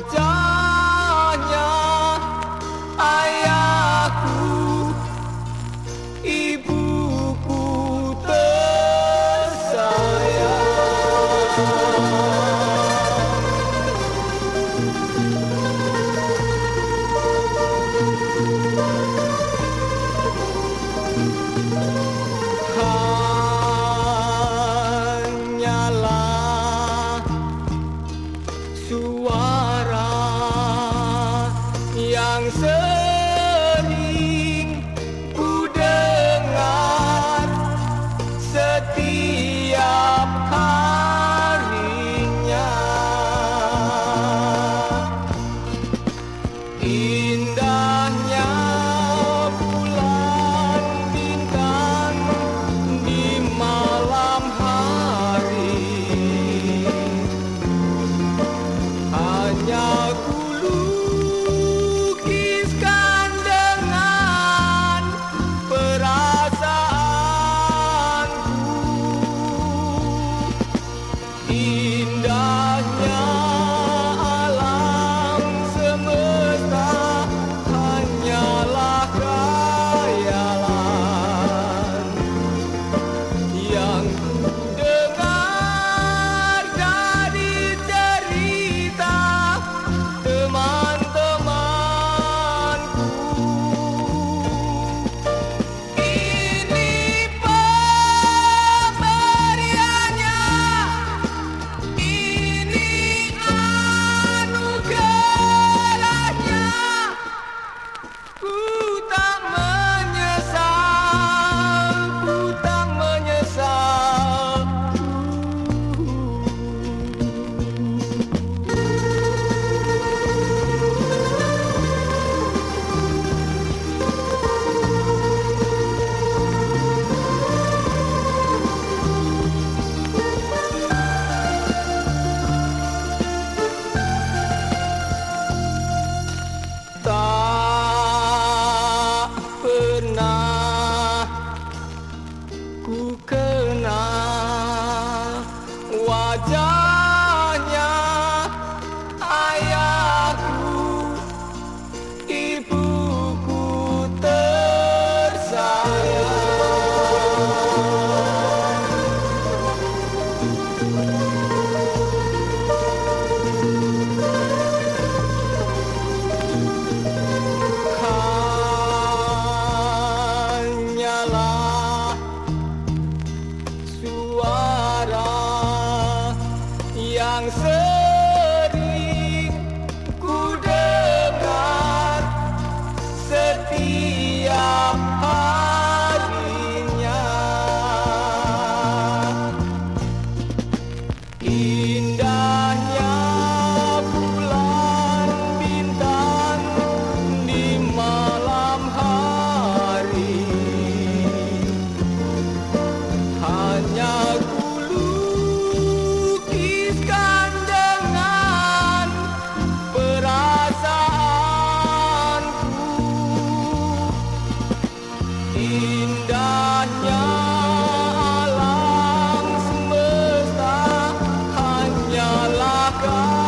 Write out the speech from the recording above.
wajahnya ayahku ibuku tersayang. Hanyalah suara yourself. Wajahnya hanyalah